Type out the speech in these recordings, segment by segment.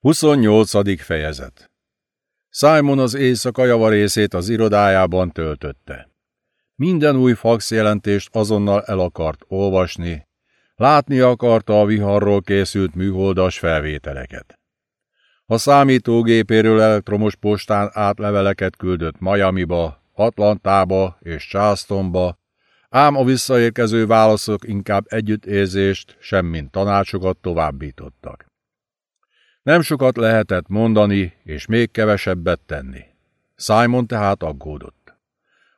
28. fejezet Simon az éjszaka javarészét az irodájában töltötte. Minden új fax jelentést azonnal el akart olvasni, látni akarta a viharról készült műholdas felvételeket. A számítógépéről elektromos postán átleveleket küldött Miami-ba, Atlantába és Charlestonba, ám a visszaérkező válaszok inkább együttérzést, semmint tanácsokat továbbítottak. Nem sokat lehetett mondani, és még kevesebbet tenni. Simon tehát aggódott.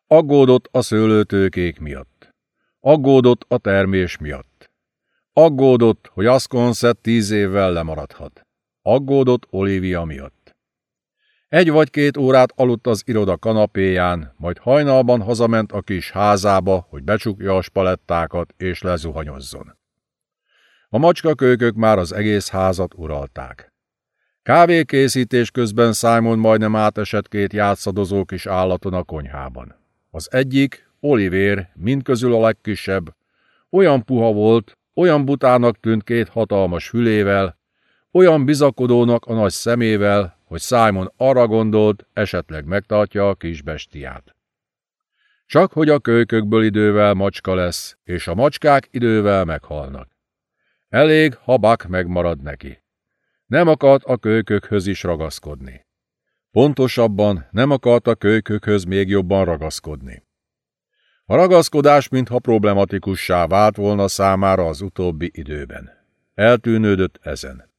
Aggódott a szőlőtőkék miatt. Aggódott a termés miatt. Aggódott, hogy Asconset tíz évvel lemaradhat. Aggódott Olivia miatt. Egy vagy két órát aludt az iroda kanapéján, majd hajnalban hazament a kis házába, hogy becsukja a spalettákat és lezuhanyozzon. A macskakölykök már az egész házat uralták. Kávékészítés közben Simon majdnem átesett két játszadozó kis állaton a konyhában. Az egyik, Oliver, mindközül a legkisebb, olyan puha volt, olyan butának tűnt két hatalmas fülével, olyan bizakodónak a nagy szemével, hogy Simon arra gondolt, esetleg megtartja a kis bestiát. Csak hogy a kölykökből idővel macska lesz, és a macskák idővel meghalnak. Elég, ha Buck megmarad neki. Nem akart a kölykökhöz is ragaszkodni. Pontosabban nem akart a kölykökhöz még jobban ragaszkodni. A ragaszkodás mintha problematikussá vált volna számára az utóbbi időben. Eltűnődött ezen.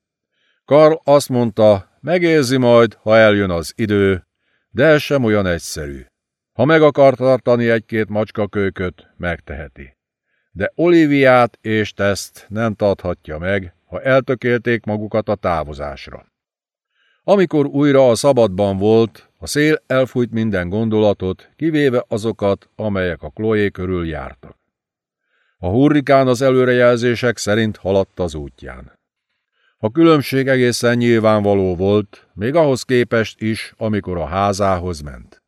Karl azt mondta, megérzi majd, ha eljön az idő, de ez sem olyan egyszerű. Ha meg akar tartani egy-két macskakölyköt, megteheti. De Oliviát és Teszt nem tarthatja meg, ha eltökélték magukat a távozásra. Amikor újra a szabadban volt, a szél elfújt minden gondolatot, kivéve azokat, amelyek a Chloé körül jártak. A hurrikán az előrejelzések szerint haladt az útján. A különbség egészen nyilvánvaló volt, még ahhoz képest is, amikor a házához ment.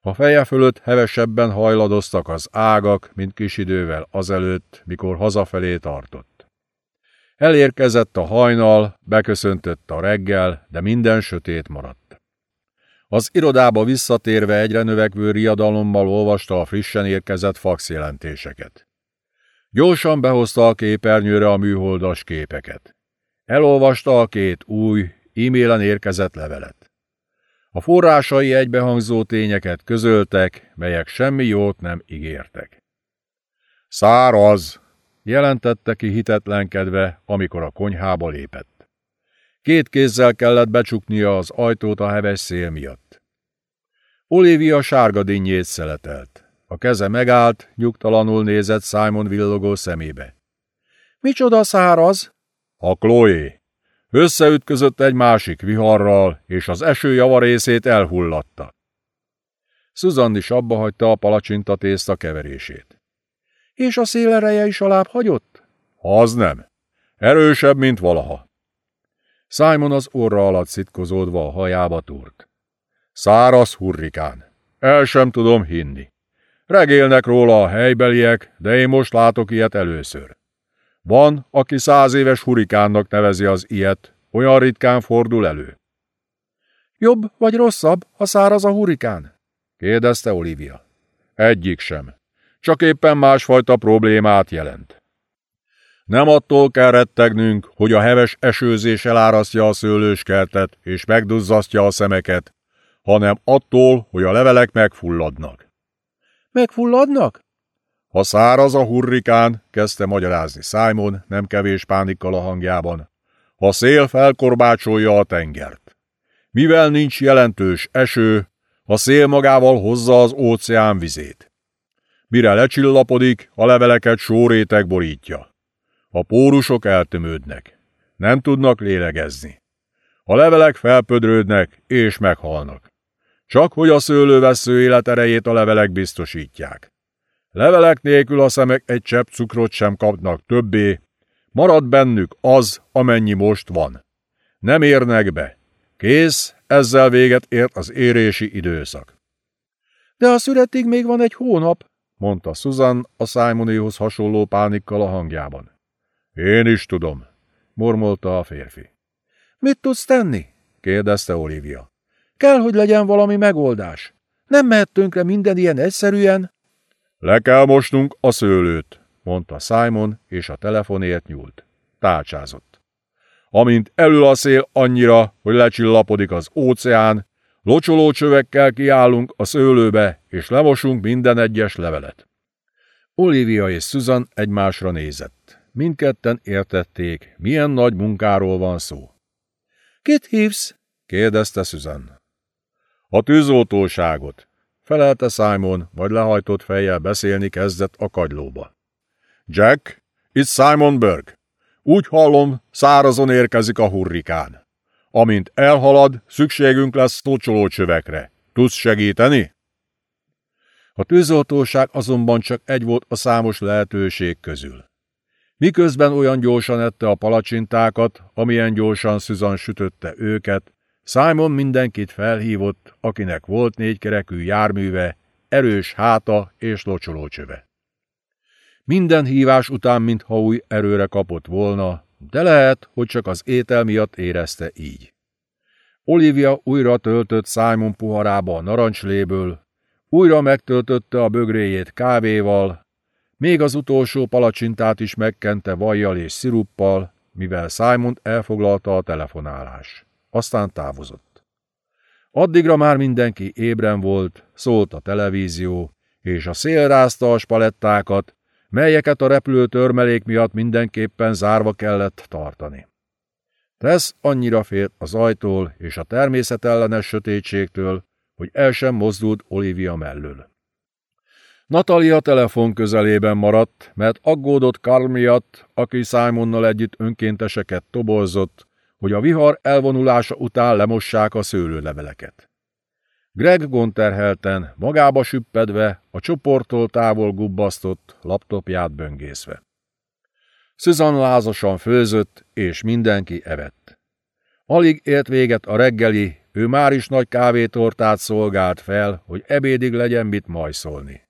A feje fölött hevesebben hajladoztak az ágak, mint kis idővel azelőtt, mikor hazafelé tartott. Elérkezett a hajnal, beköszöntött a reggel, de minden sötét maradt. Az irodába visszatérve egyre növekvő riadalommal olvasta a frissen érkezett faxjelentéseket. Gyorsan behozta a képernyőre a műholdas képeket. Elolvasta a két új, e-mailen érkezett levelet. A forrásai egybehangzó tényeket közöltek, melyek semmi jót nem ígértek. Száraz, jelentette ki hitetlenkedve, amikor a konyhába lépett. Két kézzel kellett becsuknia az ajtót a heves szél miatt. Olivia sárga dinnyét szeletelt. A keze megállt, nyugtalanul nézett Simon villogó szemébe. Micsoda száraz? A Chloe. Összeütközött egy másik viharral, és az eső javarészét elhullatta. Susan is abba hagyta a palacsinta tészta keverését. És a szélereje is alább hagyott? Az nem. Erősebb, mint valaha. Simon az orra alatt szitkozódva a hajába túrt. Száraz hurrikán. El sem tudom hinni. Regélnek róla a helybeliek, de én most látok ilyet először. Van, aki száz éves hurikánnak nevezi az ilyet, olyan ritkán fordul elő. Jobb vagy rosszabb, ha száraz a hurikán? kérdezte Olivia. Egyik sem csak éppen másfajta problémát jelent. Nem attól kell rettegnünk, hogy a heves esőzés elárasztja a szőlőskertet és megduzzasztja a szemeket, hanem attól, hogy a levelek megfulladnak. Megfulladnak? Ha száraz a hurrikán, kezdte magyarázni Simon, nem kevés pánikkal a hangjában, ha szél felkorbácsolja a tengert. Mivel nincs jelentős eső, a szél magával hozza az óceán vizét. Mire lecsillapodik, a leveleket sórétek borítja. A pórusok eltömődnek. Nem tudnak lélegezni. A levelek felpödrődnek és meghalnak. Csak hogy a szőlővesző életerejét a levelek biztosítják. Levelek nélkül a szemek egy csepp cukrot sem kapnak többé, marad bennük az, amennyi most van. Nem érnek be. Kész, ezzel véget ért az érési időszak. De a szüretig még van egy hónap, mondta Susan a Simonéhoz hasonló pánikkal a hangjában. Én is tudom, mormolta a férfi. Mit tudsz tenni? kérdezte Olivia. Kell, hogy legyen valami megoldás. Nem mehet tönkre minden ilyen egyszerűen. Le kell mosnunk a szőlőt, mondta Simon, és a telefonért nyúlt. Tálcsázott. Amint elül a szél annyira, hogy lecsillapodik az óceán, locsoló csövekkel kiállunk a szőlőbe, és lemosunk minden egyes levelet. Olivia és Susan egymásra nézett. Mindketten értették, milyen nagy munkáról van szó. Kit hívsz? kérdezte Susan. A tűzoltóságot, felelte Simon, majd lehajtott fejjel beszélni kezdett a kagylóba. Jack, itt Simon Berg. Úgy hallom, szárazon érkezik a hurrikán. Amint elhalad, szükségünk lesz csövekre. Tudsz segíteni? A tűzoltóság azonban csak egy volt a számos lehetőség közül. Miközben olyan gyorsan ette a palacsintákat, amilyen gyorsan Susan sütötte őket, Simon mindenkit felhívott, akinek volt négykerekű járműve, erős háta és locsolócsöve. Minden hívás után, mintha új erőre kapott volna, de lehet, hogy csak az étel miatt érezte így. Olivia újra töltött Simon puharába a narancsléből, újra megtöltötte a bögréjét kávéval, még az utolsó palacsintát is megkente vajjal és sziruppal, mivel Simon elfoglalta a telefonálás. Aztán távozott. Addigra már mindenki ébren volt, szólt a televízió, és a szél rázta a spalettákat, melyeket a repülő törmelék miatt mindenképpen zárva kellett tartani. Tesz annyira félt az ajtól és a természetellenes sötétségtől, hogy el sem mozdult Olivia mellől. Natalia telefon közelében maradt, mert aggódott Karl miatt, aki Simonnal együtt önkénteseket toborzott, hogy a vihar elvonulása után lemossák a szőlőleveleket. Greg gonterhelten, magába süppedve, a csoporttól távol gubbasztott, laptopját böngészve. Susan lázasan főzött, és mindenki evett. Alig ért véget a reggeli, ő már is nagy kávétortát szolgált fel, hogy ebédig legyen mit majszolni.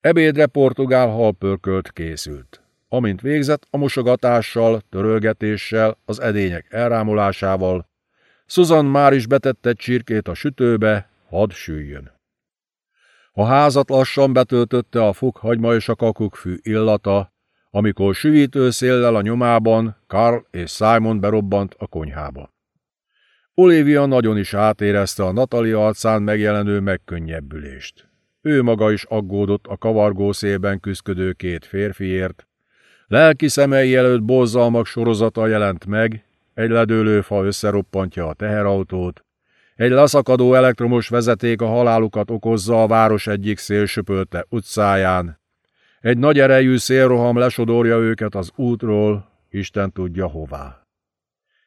Ebédre portugál halpörkölt készült. Amint végzett a mosogatással, törölgetéssel, az edények elrámolásával, Susan már is betette csirkét a sütőbe, hadd süljön. A házat lassan betöltötte a fokhagyma és a kakukkfű illata, amikor süvítő széllel a nyomában Karl és Simon berobbant a konyhába. Olivia nagyon is átérezte a Natalia arcán megjelenő megkönnyebbülést. Ő maga is aggódott a kavargó szélben küzdködő két férfiért. Lelki szemei előtt borzalmak sorozata jelent meg, egy ledőlő fa összeroppantja a teherautót, egy leszakadó elektromos vezeték a halálukat okozza a város egyik szélsöpölte utcáján. Egy nagy erejű szélroham lesodorja őket az útról, Isten tudja hová.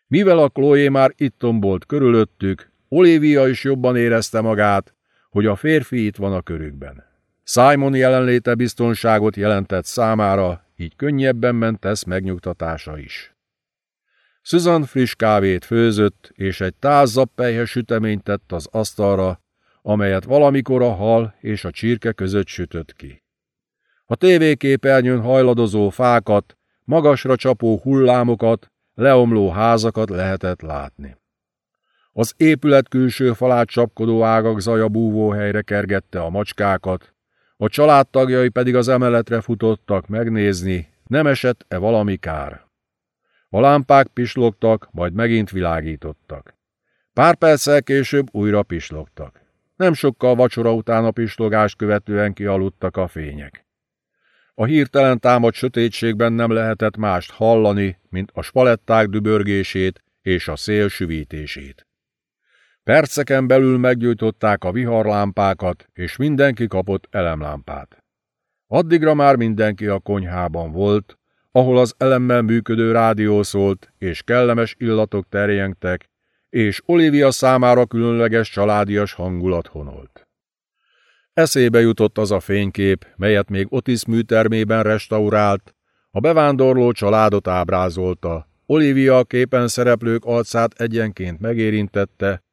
Mivel a Chloe már itt tombolt körülöttük, Olivia is jobban érezte magát, hogy a férfi itt van a körükben. Simon jelenléte biztonságot jelentett számára, így könnyebben ment tesz megnyugtatása is. Susan friss kávét főzött, és egy táz zappelyhes süteményt tett az asztalra, amelyet valamikor a hal és a csirke között sütött ki. A tévéképernyőn hajladozó fákat, magasra csapó hullámokat, leomló házakat lehetett látni. Az épület külső falát csapkodó ágak zaja búvóhelyre kergette a macskákat, a családtagjai pedig az emeletre futottak megnézni, nem esett-e valami kár. A lámpák pislogtak, majd megint világítottak. Pár perccel később újra pislogtak. Nem sokkal vacsora után a pislogást követően kialudtak a fények. A hirtelen támadt sötétségben nem lehetett mást hallani, mint a spaletták dübörgését és a szél süvítését. Perceken belül meggyújtották a viharlámpákat, és mindenki kapott elemlámpát. Addigra már mindenki a konyhában volt, ahol az elemmel működő rádió szólt, és kellemes illatok terjengtek, és Olivia számára különleges családias hangulat honolt. Eszébe jutott az a fénykép, melyet még Otis műtermében restaurált, a bevándorló családot ábrázolta, Olivia képen szereplők arcát egyenként megérintette,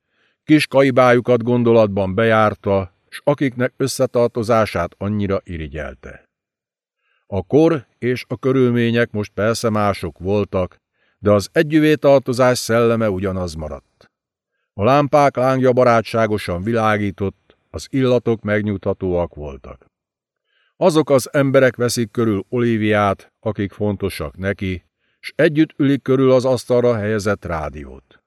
kis kaibájukat gondolatban bejárta, s akiknek összetartozását annyira irigyelte. A kor és a körülmények most persze mások voltak, de az együvé tartozás szelleme ugyanaz maradt. A lámpák lángja barátságosan világított, az illatok megnyugtatóak voltak. Azok az emberek veszik körül Oliviát, akik fontosak neki, s együtt ülik körül az asztalra helyezett rádiót.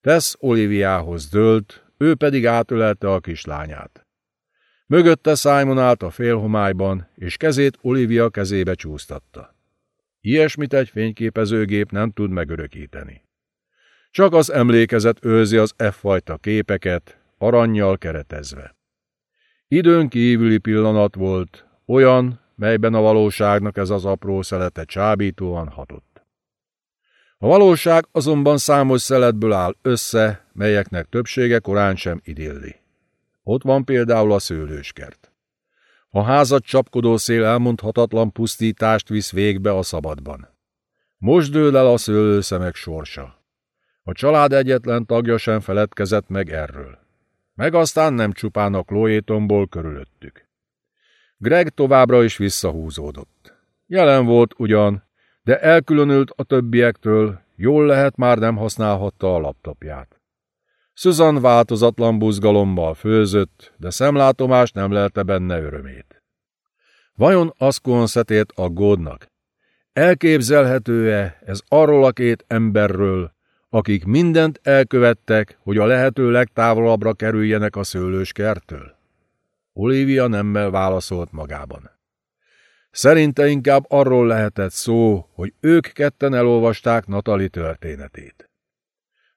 Tess Oliviához dőlt, ő pedig átölelte a kislányát. Mögötte Simon állt a félhomályban, és kezét Olivia kezébe csúsztatta. Ilyesmit egy fényképezőgép nem tud megörökíteni. Csak az emlékezet őrzi az F-fajta képeket, aranyjal keretezve. Időn kívüli pillanat volt, olyan, melyben a valóságnak ez az apró szelete csábítóan hatott. A valóság azonban számos szeletből áll össze, melyeknek többsége korán sem idilli. Ott van például a szőlőskert. A házat csapkodó szél elmondhatatlan pusztítást visz végbe a szabadban. Most dől el a szőlőszemek sorsa. A család egyetlen tagja sem feledkezett meg erről. Meg aztán nem csupán a klóétomból körülöttük. Greg továbbra is visszahúzódott. Jelen volt ugyan, de elkülönült a többiektől, jól lehet már nem használhatta a laptopját. Susan változatlan buzgalommal főzött, de szemlátomás nem lelte benne örömét. Vajon Ascon szetét aggódnak? Elképzelhető-e ez arról a két emberről, akik mindent elkövettek, hogy a lehető legtávolabbra kerüljenek a szőlőskertől? Olivia nemmel válaszolt magában. Szerinte inkább arról lehetett szó, hogy ők ketten elolvasták Natali történetét.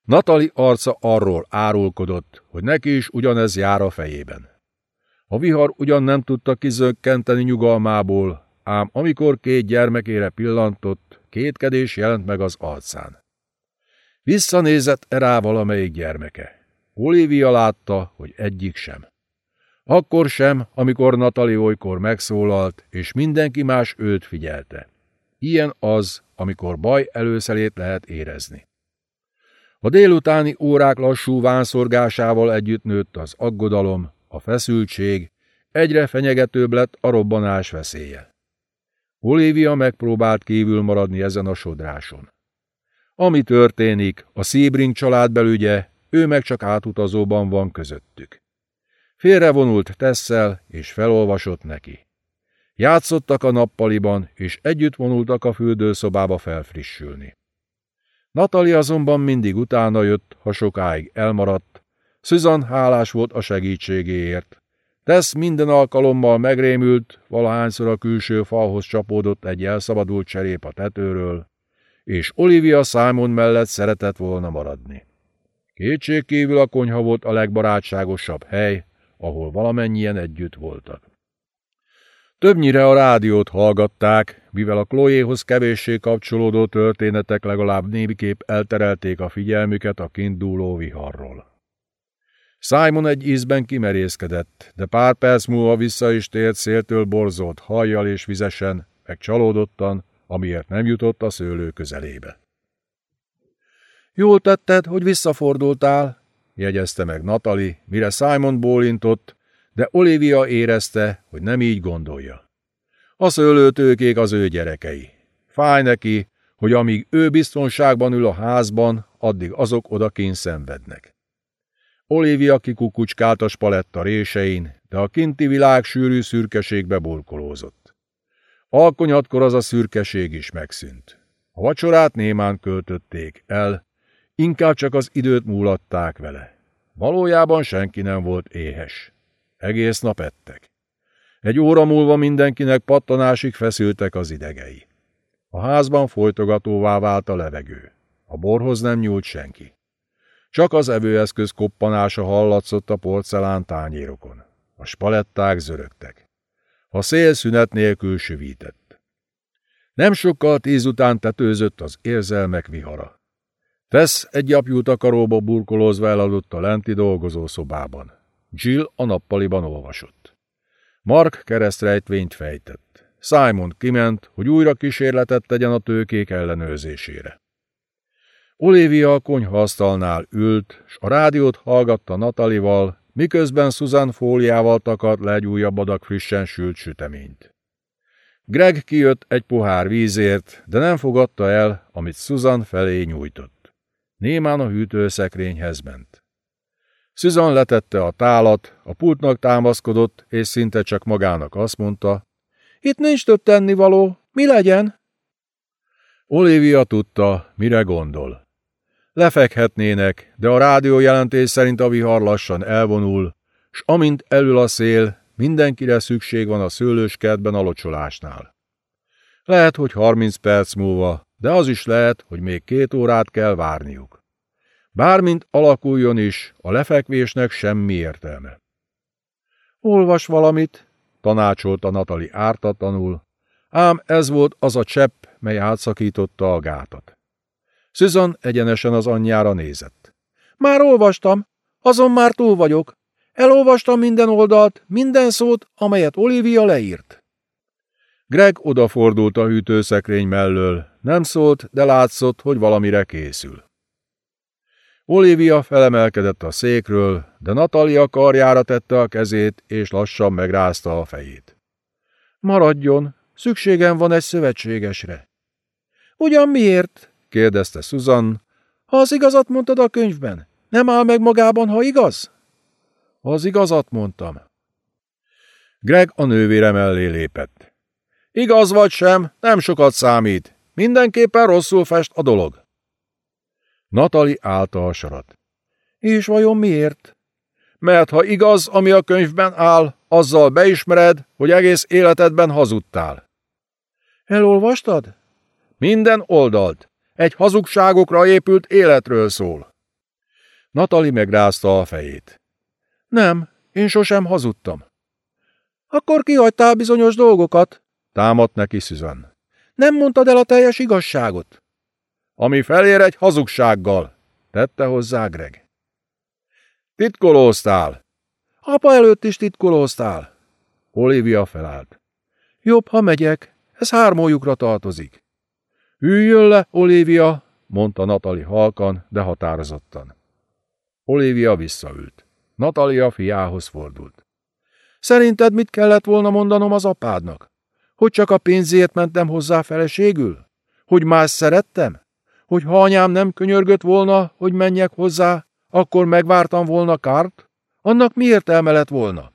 Natali arca arról árulkodott, hogy neki is ugyanez jár a fejében. A vihar ugyan nem tudta kizökkenteni nyugalmából, ám amikor két gyermekére pillantott, kétkedés jelent meg az arcán. Visszanézett rá valamelyik gyermeke. Olivia látta, hogy egyik sem. Akkor sem, amikor Natali olykor megszólalt, és mindenki más őt figyelte. Ilyen az, amikor baj előszelét lehet érezni. A délutáni órák lassú vánszorgásával együtt nőtt az aggodalom, a feszültség, egyre fenyegetőbb lett a robbanás veszélye. Olivia megpróbált kívül maradni ezen a sodráson. Ami történik, a Sebring család belügye, ő meg csak átutazóban van közöttük. Félrevonult Tesszel, és felolvasott neki. Játszottak a nappaliban, és együtt vonultak a fürdőszobába felfrissülni. Natali azonban mindig utána jött, ha sokáig elmaradt. Susan hálás volt a segítségéért. Tess minden alkalommal megrémült, valahányszor a külső falhoz csapódott egy elszabadult cserép a tetőről, és Olivia Simon mellett szeretett volna maradni. Kétségkívül a konyha volt a legbarátságosabb hely, ahol valamennyien együtt voltak. Többnyire a rádiót hallgatták, mivel a Chloéhoz kevéssé kapcsolódó történetek legalább némiképp elterelték a figyelmüket a kinduló viharról. Simon egy ízben kimerészkedett, de pár perc múlva vissza is tért széltől borzolt hajjal és vizesen, meg csalódottan, amiért nem jutott a szőlő közelébe. Jól tetted, hogy visszafordultál, jegyezte meg Natali, mire Simon bólintott, de Olivia érezte, hogy nem így gondolja. A szőlőtőkék az ő gyerekei. Fáj neki, hogy amíg ő biztonságban ül a házban, addig azok odakén szenvednek. Olivia kikukucskált a spaletta résein, de a kinti világ sűrű szürkeségbe burkolózott. Alkonyatkor az a szürkeség is megszűnt. A vacsorát némán költötték el, Inkább csak az időt múlatták vele. Valójában senki nem volt éhes. Egész nap ettek. Egy óra múlva mindenkinek pattanásig feszültek az idegei. A házban folytogatóvá vált a levegő. A borhoz nem nyúlt senki. Csak az evőeszköz koppanása hallatszott a porcelán tányérokon. A spaletták zörögtek. A szél szünet nélkül süvített. Nem sokkal tíz után tetőzött az érzelmek vihara. Tess egy apjú takaróba burkolózva eladott a lenti dolgozószobában. Jill a nappaliban olvasott. Mark keresztrejtvényt fejtett. Simon kiment, hogy újra kísérletet tegyen a tőkék ellenőrzésére. Olivia a konyhaasztalnál ült, s a rádiót hallgatta Natalival, miközben Susan fóliával takart le egy újabb adag frissen sült süteményt. Greg kijött egy pohár vízért, de nem fogadta el, amit Susan felé nyújtott. Némán a hűtőszekrényhez ment. Susan letette a tálat, a pultnak támaszkodott, és szinte csak magának azt mondta, itt nincs több tennivaló, mi legyen? Olivia tudta, mire gondol. Lefekhetnének, de a rádió jelentés szerint a vihar lassan elvonul, s amint elül a szél, mindenkire szükség van a szőlőskertben a. Lehet, hogy harminc perc múlva, de az is lehet, hogy még két órát kell várniuk. Bármint alakuljon is, a lefekvésnek semmi értelme. Olvas valamit, tanácsolta Natali ártatlanul, ám ez volt az a csepp, mely átszakította a gátat. Susan egyenesen az anyjára nézett. Már olvastam, azon már túl vagyok. Elolvastam minden oldalt, minden szót, amelyet Olivia leírt. Greg odafordult a hűtőszekrény mellől, nem szólt, de látszott, hogy valamire készül. Olivia felemelkedett a székről, de Natalia karjára tette a kezét, és lassan megrázta a fejét. Maradjon, szükségem van egy szövetségesre. Ugyan miért? kérdezte Susan. Ha az igazat mondtad a könyvben, nem áll meg magában, ha igaz? Az igazat mondtam. Greg a nővére mellé lépett. Igaz vagy sem, nem sokat számít. Mindenképpen rosszul fest a dolog. Natali állta a sarat. És vajon miért? Mert ha igaz, ami a könyvben áll, azzal beismered, hogy egész életedben hazudtál. Elolvastad? Minden oldalt. Egy hazugságokra épült életről szól. Natali megrázta a fejét. Nem, én sosem hazudtam. Akkor kihagytál bizonyos dolgokat, támadt neki Susan. Nem mondtad el a teljes igazságot. Ami felér egy hazugsággal, tette hozzá Greg. Titkolóztál. Apa előtt is titkolóztál. Olivia felállt. Jobb, ha megyek, ez hármójukra tartozik. Üljön le, Olivia, mondta Natali halkan, de határozottan. Olivia visszaült. Natalia fiához fordult. Szerinted mit kellett volna mondanom az apádnak? Hogy csak a pénzért mentem hozzá feleségül? Hogy más szerettem? Hogy ha anyám nem könyörgött volna, hogy menjek hozzá, akkor megvártam volna kárt? Annak mi értelme lett volna?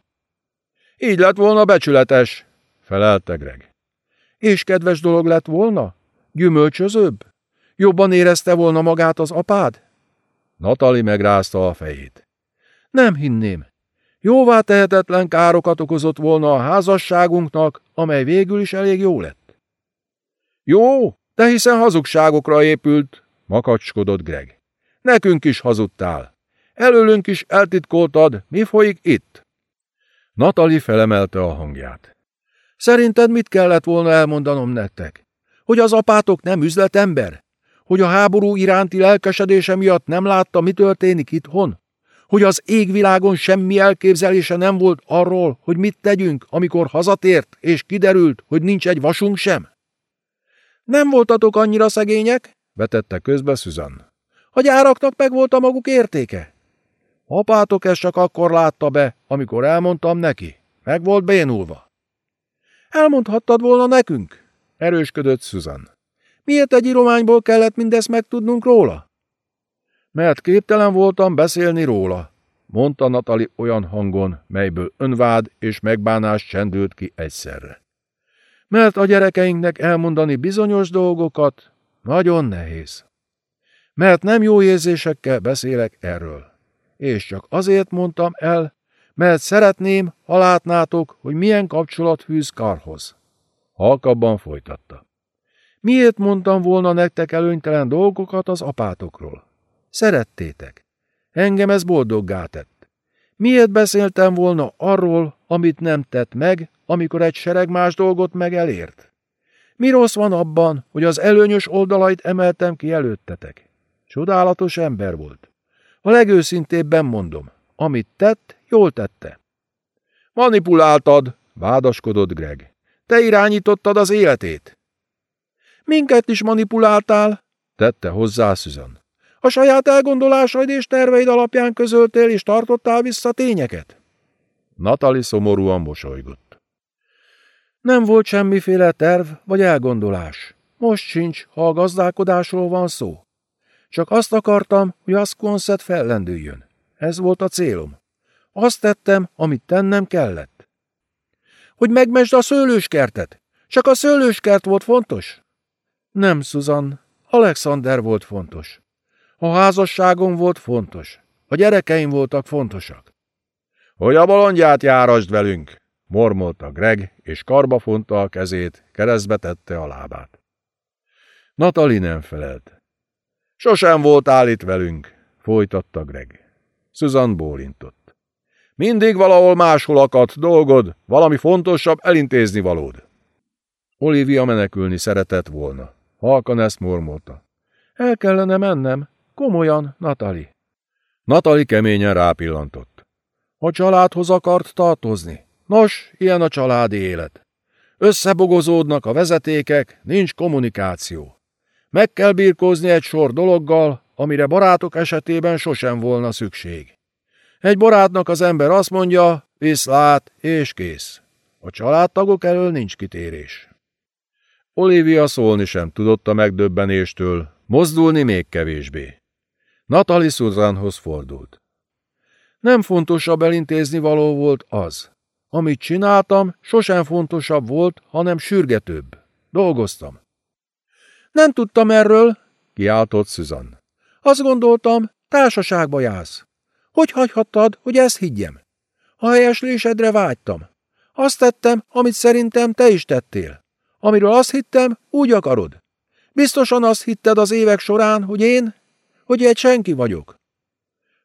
Így lett volna becsületes, felelte Greg. És kedves dolog lett volna? Gyümölcsözőbb? Jobban érezte volna magát az apád? Natali megrázta a fejét. Nem hinném. Jóvá tehetetlen károkat okozott volna a házasságunknak, amely végül is elég jó lett. Jó, de hiszen hazugságokra épült, makacskodott Greg. Nekünk is hazudtál. Előlünk is eltitkoltad, mi folyik itt? Natali felemelte a hangját. Szerinted mit kellett volna elmondanom nektek? Hogy az apátok nem üzletember? Hogy a háború iránti lelkesedése miatt nem látta, mi történik itthon? Hogy az égvilágon semmi elképzelése nem volt arról, hogy mit tegyünk, amikor hazatért, és kiderült, hogy nincs egy vasunk sem? Nem voltatok annyira szegények? vetette közbe Susan. A gyáraknak meg volt a maguk értéke. Apátok ezt csak akkor látta be, amikor elmondtam neki. Meg volt bénulva. Elmondhattad volna nekünk? Erősködött Susan. Miért egy írományból kellett mindezt megtudnunk róla? Mert képtelen voltam beszélni róla, mondta Natali olyan hangon, melyből önvád és megbánás csendült ki egyszerre. Mert a gyerekeinknek elmondani bizonyos dolgokat nagyon nehéz. Mert nem jó érzésekkel beszélek erről. És csak azért mondtam el, mert szeretném, ha látnátok, hogy milyen kapcsolat fűz Karhoz. Halkabban folytatta. Miért mondtam volna nektek előnytelen dolgokat az apátokról? Szerettétek. Engem ez boldoggá tett. Miért beszéltem volna arról, amit nem tett meg, amikor egy sereg más dolgot meg elért? Mi rossz van abban, hogy az előnyös oldalait emeltem ki előttetek? Csodálatos ember volt. A legőszintébben mondom, amit tett, jól tette. Manipuláltad, vádaskodott Greg. Te irányítottad az életét. Minket is manipuláltál, tette hozzá Susan. A saját elgondolásaid és terveid alapján közöltél és tartottál vissza tényeket? Natali szomorúan mosolygott. Nem volt semmiféle terv vagy elgondolás. Most sincs, ha a gazdálkodásról van szó. Csak azt akartam, hogy Asconset fellendüljön. Ez volt a célom. Azt tettem, amit tennem kellett. Hogy megmesd a szőlőskertet. Csak a szőlőskert volt fontos? Nem, Susan. Alexander volt fontos. A házasságom volt fontos. A gyerekeim voltak fontosak. Hogy a bolondját járasd velünk, mormolta Greg, és karba fonta a kezét, keresztbe tette a lábát. Natali nem felelt. Sosem volt itt velünk, folytatta Greg. Susan bólintott. Mindig valahol máshol akadt dolgod, valami fontosabb elintézni valód. Olivia menekülni szeretett volna. Halkan ezt mormolta. El kellene mennem. Komolyan, Natali. Natali keményen rápillantott. A családhoz akart tartozni. Nos, ilyen a családi élet. Összebogozódnak a vezetékek, nincs kommunikáció. Meg kell birkózni egy sor dologgal, amire barátok esetében sosem volna szükség. Egy barátnak az ember azt mondja, viszlát és kész. A családtagok elől nincs kitérés. Olivia szólni sem tudott a megdöbbenéstől, mozdulni még kevésbé. Natali Susanhoz fordult. Nem fontosabb elintézni való volt az. Amit csináltam, sosem fontosabb volt, hanem sürgetőbb. Dolgoztam. Nem tudtam erről, kiáltott Susan. Azt gondoltam, társaságba jársz. Hogy hagyhattad, hogy ezt higgyem? A helyeslésedre vágytam. Azt tettem, amit szerintem te is tettél. Amiről azt hittem, úgy akarod. Biztosan azt hitted az évek során, hogy én, hogy egy senki vagyok.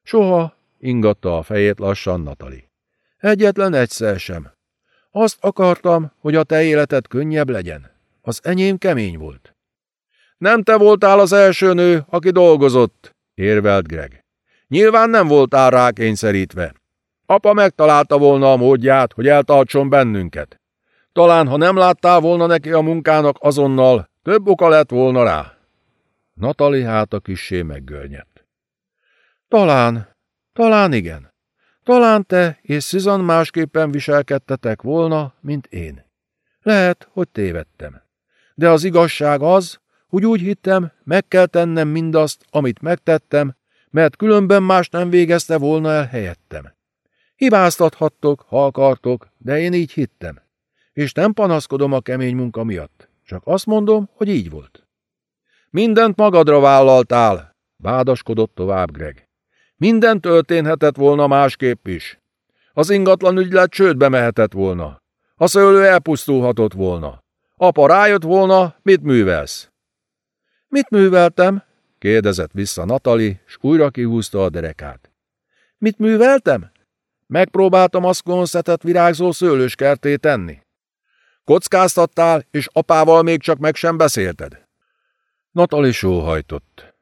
Soha, ingatta a fejét lassan Natali. Egyetlen egyszer sem. Azt akartam, hogy a te életed könnyebb legyen. Az enyém kemény volt. Nem te voltál az első nő, aki dolgozott, érvelt Greg. Nyilván nem voltál rá kényszerítve. Apa megtalálta volna a módját, hogy eltartson bennünket. Talán, ha nem láttál volna neki a munkának azonnal, több oka lett volna rá. Natali hát a kissé meggörnyedt. Talán, talán igen. Talán te és Susan másképpen viselkedtetek volna, mint én. Lehet, hogy tévedtem. De az igazság az, hogy úgy hittem, meg kell tennem mindazt, amit megtettem, mert különben más nem végezte volna el helyettem. Hibáztathattok, ha akartok, de én így hittem. És nem panaszkodom a kemény munka miatt, csak azt mondom, hogy így volt. Mindent magadra vállaltál, vádaskodott tovább Greg. Minden történhetett volna másképp is. Az ingatlan ügylet csődbe mehetett volna. A szőlő elpusztulhatott volna. Apa rájött volna, mit művelsz. Mit műveltem? kérdezett vissza Natali, s újra kihúzta a derekát. Mit műveltem? Megpróbáltam azt konszetet virágzó szőlőskerté tenni. Kockáztattál, és apával még csak meg sem beszélted. Natali sóhajtott.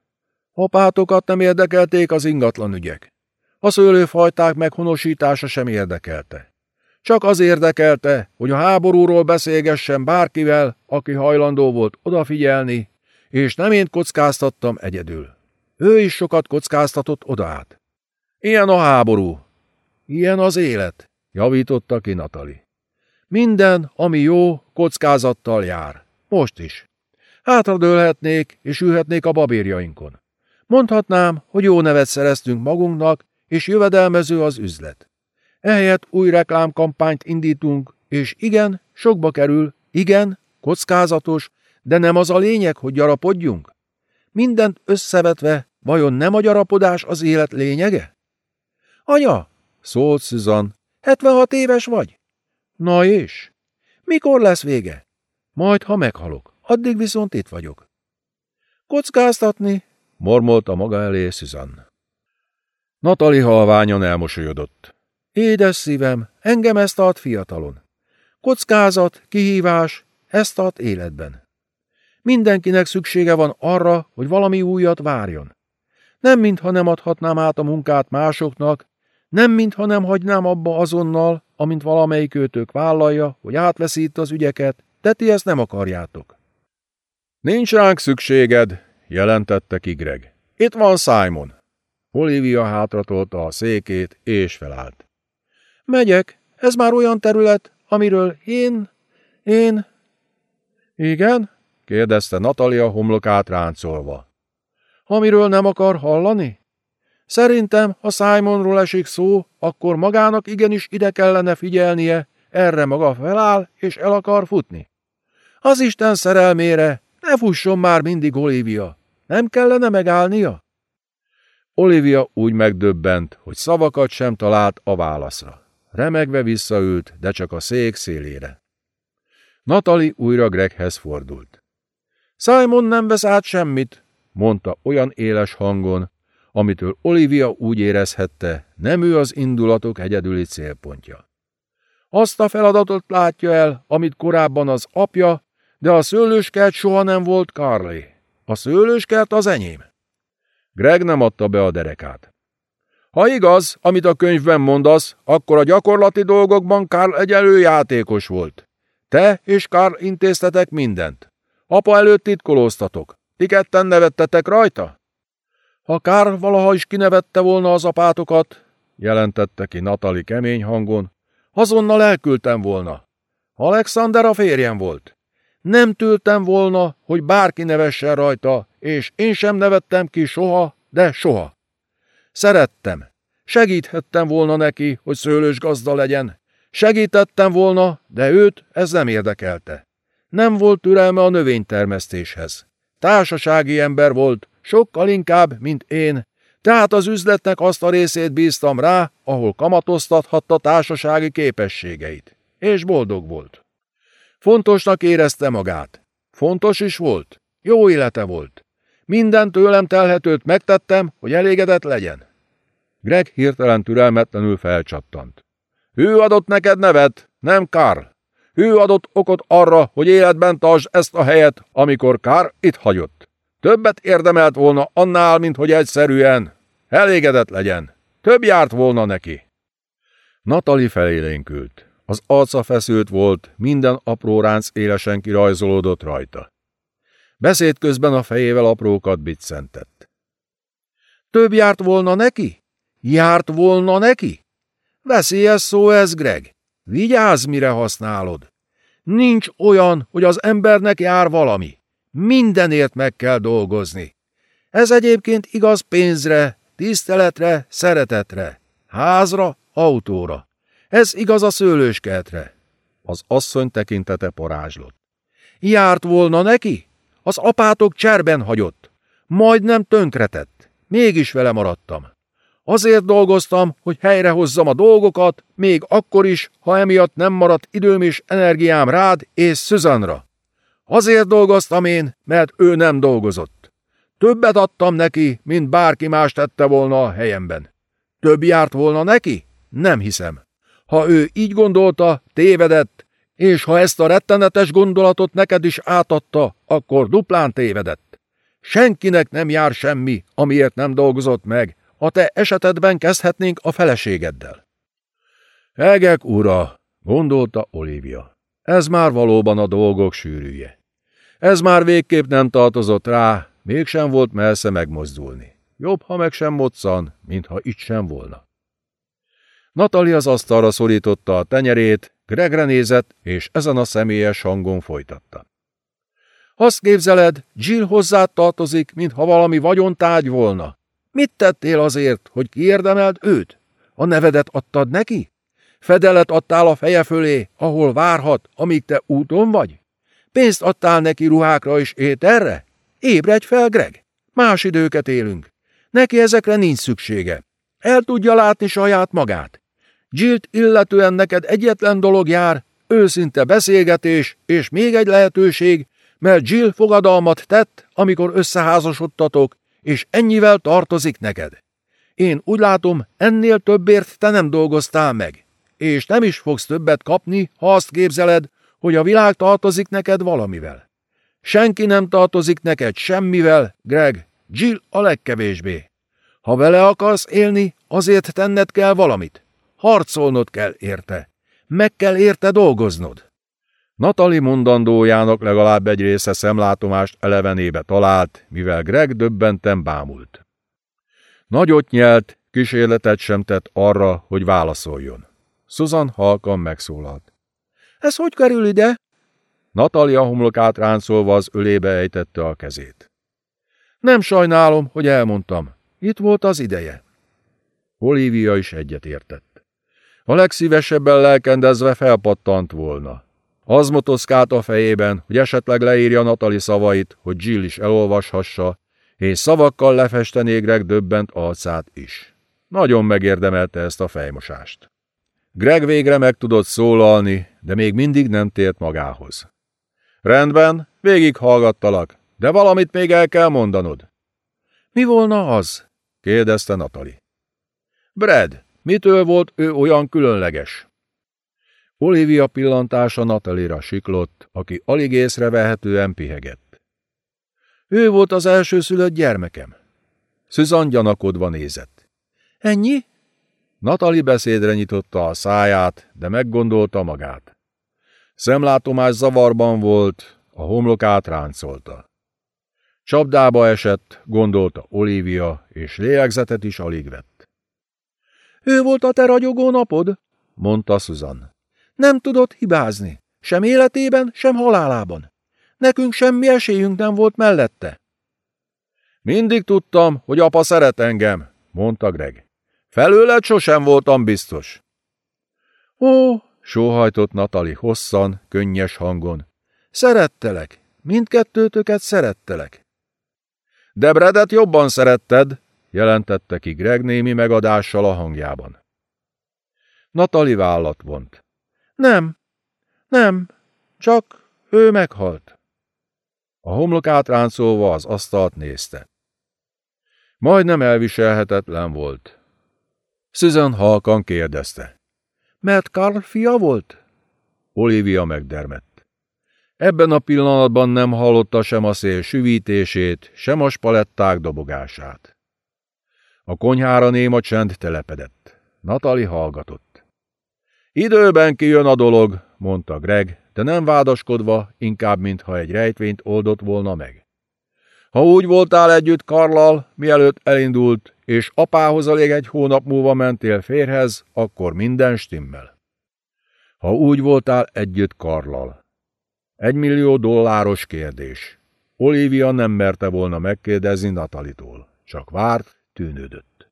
Apátokat nem érdekelték az ingatlan ügyek. A szőlőfajták meghonosítása sem érdekelte. Csak az érdekelte, hogy a háborúról beszélgessen bárkivel, aki hajlandó volt odafigyelni, és nem én kockáztattam egyedül. Ő is sokat kockáztatott oda át. Ilyen a háború. Ilyen az élet, javította ki Natali. Minden, ami jó, kockázattal jár. Most is. Hátradőlhetnék, és ülhetnék a babérjainkon. Mondhatnám, hogy jó nevet szereztünk magunknak, és jövedelmező az üzlet. Ehelyett új reklámkampányt indítunk, és igen, sokba kerül, igen, kockázatos, de nem az a lényeg, hogy gyarapodjunk? Mindent összevetve, vajon nem a gyarapodás az élet lényege? Anya, szólt Susan, 76 éves vagy? Na és? Mikor lesz vége? Majd, ha meghalok. Addig viszont itt vagyok. Kockáztatni? mormolta maga elé Susan. Natali halványan elmosolyodott. Édes szívem, engem ezt ad fiatalon. Kockázat, kihívás, ezt ad életben. Mindenkinek szüksége van arra, hogy valami újat várjon. Nem mintha nem adhatnám át a munkát másoknak, nem mintha nem hagynám abba azonnal, amint valamelyik őtök vállalja, hogy átveszi itt az ügyeket, de ti ezt nem akarjátok. Nincs ránk szükséged, jelentette ki Greg. Itt van Simon. Olivia hátratolta a székét, és felállt. Megyek, ez már olyan terület, amiről én, Én? Igen? kérdezte Natalia homlokát ráncolva. Amiről nem akar hallani? Szerintem, ha Simonról esik szó, akkor magának igenis ide kellene figyelnie, erre maga feláll, és el akar futni. Az Isten szerelmére, ne fusson már mindig Olivia. Nem kellene megállnia? Olivia úgy megdöbbent, hogy szavakat sem talált a válaszra. Remegve visszaült, de csak a szék szélére. Natali újra Greghez fordult. Simon nem vesz át semmit, mondta olyan éles hangon, amitől Olivia úgy érezhette, nem ő az indulatok egyedüli célpontja. Azt a feladatot látja el, amit korábban az apja, de a szőlőskert soha nem volt Carly. A szőlőskert az enyém. Greg nem adta be a derekát. Ha igaz, amit a könyvben mondasz, akkor a gyakorlati dolgokban Karl egyelő játékos volt. Te és Karl intéztetek mindent. Apa előtt titkolóztatok. Ti ketten nevettetek rajta? Ha Karl valaha is kinevette volna az apátokat, jelentette ki Natali kemény hangon, azonnal elküldtem volna. Alexander a férjem volt. Nem tűltem volna, hogy bárki nevessen rajta, és én sem nevettem ki soha, de soha. Szerettem. Segíthettem volna neki, hogy szőlős gazda legyen. Segítettem volna, de őt ez nem érdekelte. Nem volt türelme a növénytermesztéshez. Társasági ember volt, sokkal inkább, mint én, tehát az üzletnek azt a részét bíztam rá, ahol kamatoztathatta társasági képességeit. És boldog volt. Fontosnak érezte magát. Fontos is volt. Jó élete volt. Minden tőlem telhetőt megtettem, hogy elégedett legyen. Greg hirtelen türelmetlenül felcsattant. Ő adott neked nevet, nem Karl. Ő adott okot arra, hogy életben tartsd ezt a helyet, amikor Karl itt hagyott. Többet érdemelt volna annál, mint hogy egyszerűen. Elégedett legyen. Több járt volna neki. Natali felélénkült. Az arca feszült volt, minden apró ránc élesen kirajzolódott rajta. Beszéd közben a fejével aprókat biccentett. Több járt volna neki? Járt volna neki? Veszélyes szó ez, Greg. Vigyázz, mire használod. Nincs olyan, hogy az embernek jár valami. Mindenért meg kell dolgozni. Ez egyébként igaz pénzre, tiszteletre, szeretetre, házra, autóra. Ez igaz a szőlőskertre. Az asszony tekintete porázslott. Járt volna neki? Az apátok cserben hagyott. Majdnem tönkretett. Mégis vele maradtam. Azért dolgoztam, hogy helyrehozzam a dolgokat, még akkor is, ha emiatt nem maradt időm és energiám rád és Szüzanra. Azért dolgoztam én, mert ő nem dolgozott. Többet adtam neki, mint bárki más tette volna a helyemben. Több járt volna neki? Nem hiszem. Ha ő így gondolta, tévedett, és ha ezt a rettenetes gondolatot neked is átadta, akkor duplán tévedett. Senkinek nem jár semmi, amiért nem dolgozott meg. A te esetedben kezdhetnénk a feleségeddel. Egek ura, gondolta Olivia. Ez már valóban a dolgok sűrűje. Ez már végképp nem tartozott rá, mégsem volt mersze megmozdulni. Jobb, ha meg sem moccan, mintha itt sem volna. Natali az asztalra szorította a tenyerét, Gregre nézett, és ezen a személyes hangon folytatta. Azt képzeled, Jill hozzá tartozik, mintha valami vagyontárgy volna. Mit tettél azért, hogy kiérdemeld őt? A nevedet adtad neki? Fedelet adtál a feje fölé, ahol várhat, amíg te úton vagy? Pénzt adtál neki ruhákra és ételre? Ébredj fel, Greg! Más időket élünk. Neki ezekre nincs szüksége. El tudja látni saját magát. Jill-t illetően neked egyetlen dolog jár, őszinte beszélgetés és még egy lehetőség, mert Jill fogadalmat tett, amikor összeházasodtatok, és ennyivel tartozik neked. Én úgy látom, ennél többért te nem dolgoztál meg, és nem is fogsz többet kapni, ha azt képzeled, hogy a világ tartozik neked valamivel. Senki nem tartozik neked semmivel, Greg, Jill a legkevésbé. Ha vele akarsz élni, azért tenned kell valamit. Harcolnod kell érte. Meg kell érte dolgoznod. Natali mondandójának legalább egy része szemlátomást elevenébe talált, mivel Greg döbbenten bámult. Nagyot nyelt, kísérletet sem tett arra, hogy válaszoljon. Susan halkan megszólalt. Ez hogy kerül ide? Natalia homlokát ráncolva az ölébe ejtette a kezét. Nem sajnálom, hogy elmondtam. Itt volt az ideje. Olivia is egyetértett. A legszívesebben lelkendezve felpattant volna. Az motoszkált a fejében, hogy esetleg leírja Natali szavait, hogy Jill is elolvashassa, és szavakkal lefestené Greg döbbent arcát is. Nagyon megérdemelte ezt a fejmosást. Greg végre meg tudott szólalni, de még mindig nem tért magához. Rendben, végig hallgattalak, de valamit még el kell mondanod. Mi volna az? kérdezte Natali. Brad, mitől volt ő olyan különleges? Olivia pillantása Natalira siklott, aki alig észrevehetően pihegett. Ő volt az első szülött gyermekem. Susan gyanakodva nézett. Ennyi? Natali beszédre nyitotta a száját, de meggondolta magát. Szemlátomás zavarban volt, a homlokát ráncolta. Csapdába esett, gondolta Olivia, és lélegzetet is alig vett. Ő volt a te ragyogó napod? mondta Susan. Nem tudott hibázni, sem életében, sem halálában. Nekünk semmi esélyünk nem volt mellette. Mindig tudtam, hogy apa szeret engem, mondta Greg. Felőled sosem voltam biztos. Ó, sóhajtott Natali hosszan, könnyes hangon. Szerettelek, mindkettőtöket szerettelek. Debredet jobban szeretted, jelentette ki Greg némi megadással a hangjában. Natali vállat vont. Nem, nem, csak ő meghalt. A homlokát ráncolva az asztalt nézte. Majdnem elviselhetetlen volt. Susan halkan kérdezte. Mert Karl fia volt? Olivia megdermett. Ebben a pillanatban nem hallotta sem a szél süvítését, sem a spaletták dobogását. A konyhára néma csend telepedett. Natali hallgatott. Időben kijön a dolog, mondta Greg, de nem vádaskodva, inkább mintha egy rejtvényt oldott volna meg. Ha úgy voltál együtt Karlal, mielőtt elindult, és apához alig egy hónap múlva mentél férhez, akkor minden stimmel. Ha úgy voltál együtt Karlal. Egy millió dolláros kérdés. Olivia nem merte volna megkérdezni Natalitól, csak várt, tűnődött.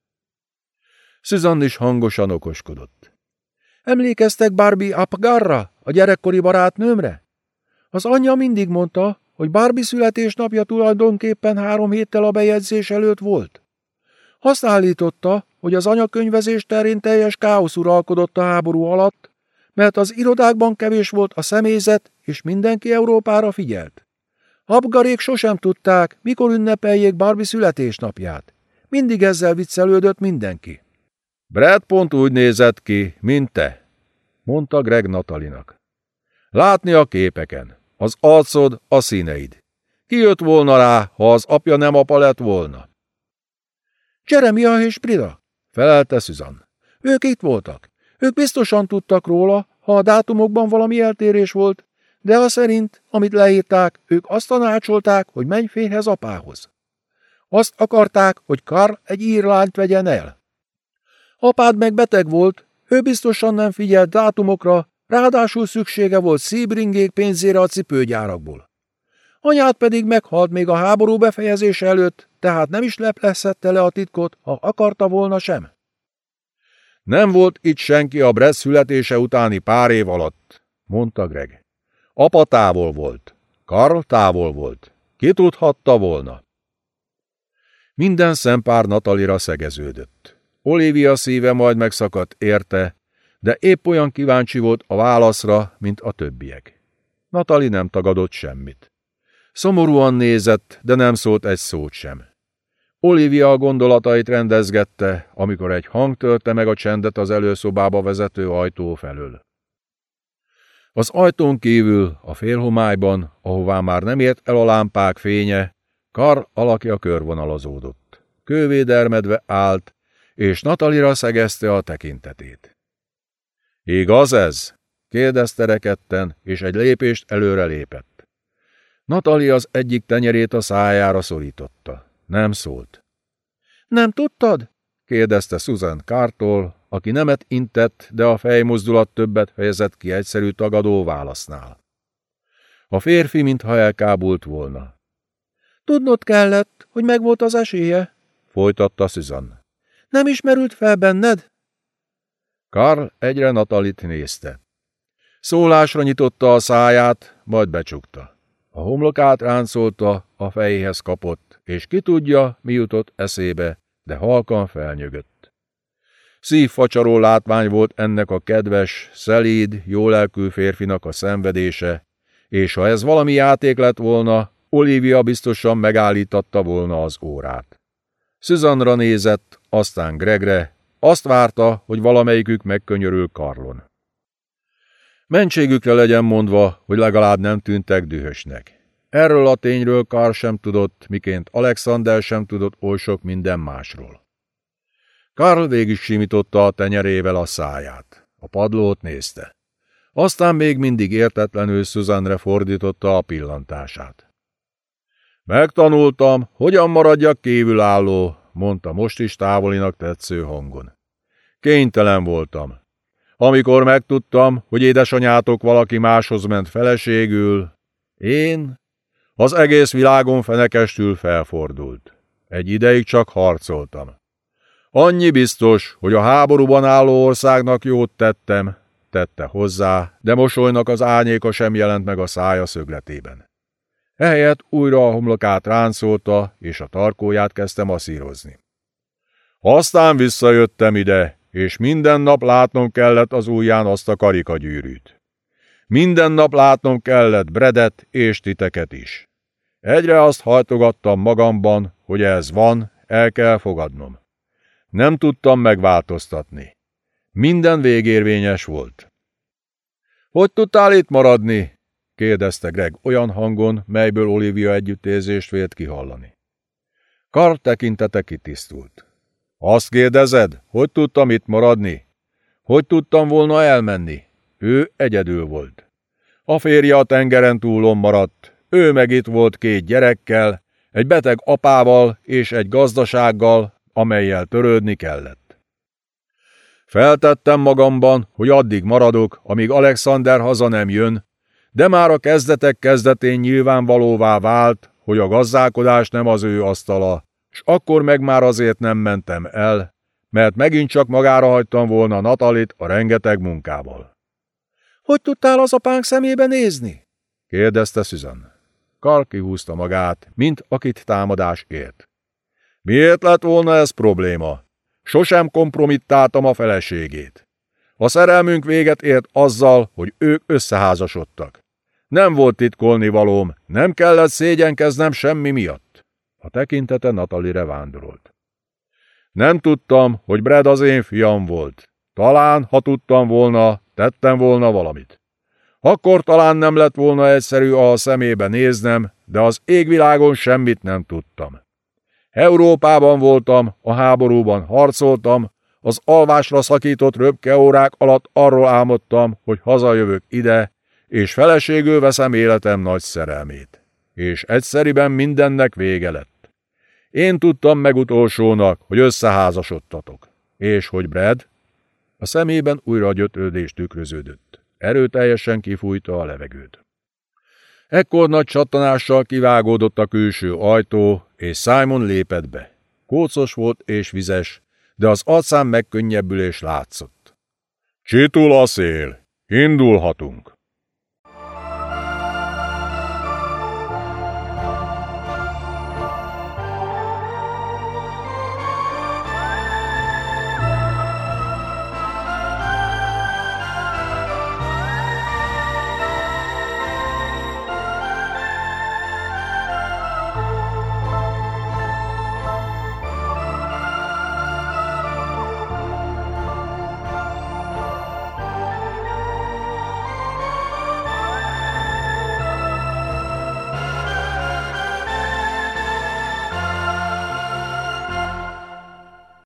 Susan is hangosan okoskodott. Emlékeztek Barbie Apgarra, a gyerekkori barátnőmre? Az anyja mindig mondta, hogy Barbie születésnapja tulajdonképpen három héttel a bejegyzés előtt volt. Azt állította, hogy az anyakönyvezés terén teljes káosz uralkodott a háború alatt, mert az irodákban kevés volt a személyzet, és mindenki Európára figyelt. Abgarék sosem tudták, mikor ünnepeljék Barbie születésnapját. Mindig ezzel viccelődött mindenki. Brad pont úgy nézett ki, mint te, mondta Greg Natalinak. Látni a képeken, az arcod, a színeid. Ki jött volna rá, ha az apja nem apa lett volna? Jeremia és Brida, felelte Susan. Ők itt voltak. Ők biztosan tudtak róla, ha a dátumokban valami eltérés volt, de a szerint, amit leírták, ők azt tanácsolták, hogy menj férhez apához. Azt akarták, hogy Karl egy írlányt vegyen el. Apád meg beteg volt, ő biztosan nem figyelt dátumokra, ráadásul szüksége volt szíbringék pénzére a cipőgyárakból. Anyát pedig meghalt még a háború befejezése előtt, tehát nem is leplezhette le a titkot, ha akarta volna sem. Nem volt itt senki a Brett születése utáni pár év alatt, mondta Greg. Apa távol volt, Karl távol volt. Ki tudhatta volna? Minden szempár Natalira szegeződött. Olivia szíve majd megszakadt érte, de épp olyan kíváncsi volt a válaszra, mint a többiek. Natali nem tagadott semmit. Szomorúan nézett, de nem szólt egy szót sem. Olivia a gondolatait rendezgette, amikor egy hang tölte meg a csendet az előszobába vezető ajtó felől. Az ajtón kívül, a félhomályban, ahová már nem ért el a lámpák fénye, Kar alakja körvonalazódott. Kővédermedve állt, és Natalira szegezte a tekintetét. Igaz ez? kérdezte reketten, és egy lépést előre lépett. Natali az egyik tenyerét a szájára szorította. Nem szólt. Nem tudtad? kérdezte Susan Kártól, aki nemet intett, de a fejmozdulat többet fejezett ki egyszerű tagadó válasznál. A férfi, mintha elkábult volna. Tudnod kellett, hogy megvolt az esélye, folytatta Susan. Nem ismerült fel benned? Karl egyre Natalit nézte. Szólásra nyitotta a száját, majd becsukta. A homlokát ráncolta, a fejéhez kapott, és ki tudja, mi jutott eszébe, de halkan felnyögött. Szívfacsaró látvány volt ennek a kedves, szelíd, jólelkű férfinak a szenvedése, és ha ez valami játék lett volna, Olivia biztosan megállítatta volna az órát. Susanra nézett, aztán Gregre, azt várta, hogy valamelyikük megkönyörül Karlon. Mentségükre legyen mondva, hogy legalább nem tűntek dühösnek. Erről a tényről Karl sem tudott, miként Alexander sem tudott oly sok minden másról. Karl végig simította a tenyerével a száját. A padlót nézte. Aztán még mindig értetlenül Susanre fordította a pillantását. Megtanultam, hogyan maradjak kívülálló, mondta most is távolinak tetsző hangon. Kénytelen voltam. Amikor megtudtam, hogy édesanyátok valaki máshoz ment feleségül, én az egész világon fenekestül felfordult. Egy ideig csak harcoltam. Annyi biztos, hogy a háborúban álló országnak jót tettem, tette hozzá, de mosolynak az árnyéka sem jelent meg a szája szögletében. Ehelyett újra a homlokát ráncolta, és a tarkóját kezdte masszírozni. Aztán visszajöttem ide, és minden nap látnom kellett az ujján azt a karikagyűrűt. Minden nap látnom kellett Bredet és titeket is. Egyre azt hajtogattam magamban, hogy ez van, el kell fogadnom. Nem tudtam megváltoztatni. Minden végérvényes volt. Hogy tudtál itt maradni? Kérdezte Greg olyan hangon, melyből Olivia együttérzést vélt kihallani. Karl tekintete kitisztult. Azt kérdezed, hogy tudtam itt maradni? Hogy tudtam volna elmenni? Ő egyedül volt. A férje a tengeren túlon maradt, ő meg itt volt két gyerekkel, egy beteg apával és egy gazdasággal, amelyel törődni kellett. Feltettem magamban, hogy addig maradok, amíg Alexander haza nem jön, de már a kezdetek kezdetén nyilvánvalóvá vált, hogy a gazdálkodás nem az ő asztala, és akkor meg már azért nem mentem el, mert megint csak magára hagytam volna Natalit a rengeteg munkával. – Hogy tudtál az apánk szemébe nézni? – kérdezte Susan. Karl kihúzta magát, mint akit támadás ért. – Miért lett volna ez probléma? Sosem kompromittáltam a feleségét. A szerelmünk véget ért azzal, hogy ők összeházasodtak. Nem volt titkolni valóm, nem kellett szégyenkeznem semmi miatt. A tekintete Natalire vándorolt. Nem tudtam, hogy Brad az én fiam volt. Talán, ha tudtam volna, tettem volna valamit. Akkor talán nem lett volna egyszerű a szemébe néznem, de az égvilágon semmit nem tudtam. Európában voltam, a háborúban harcoltam, az alvásra szakított röpkeórák alatt arról álmodtam, hogy hazajövök ide, és feleségül veszem életem nagy szerelmét. És egyszeriben mindennek vége lett. Én tudtam meg utolsónak, hogy összeházasodtatok. És hogy Brad? A szemében újra gyötrődés tükröződött. Erőteljesen kifújta a levegőt. Ekkor nagy csattanással kivágódott a külső ajtó, és Simon lépett be. Kócos volt és vizes, de az arcán megkönnyebbülés látszott. Csitul a szél, indulhatunk.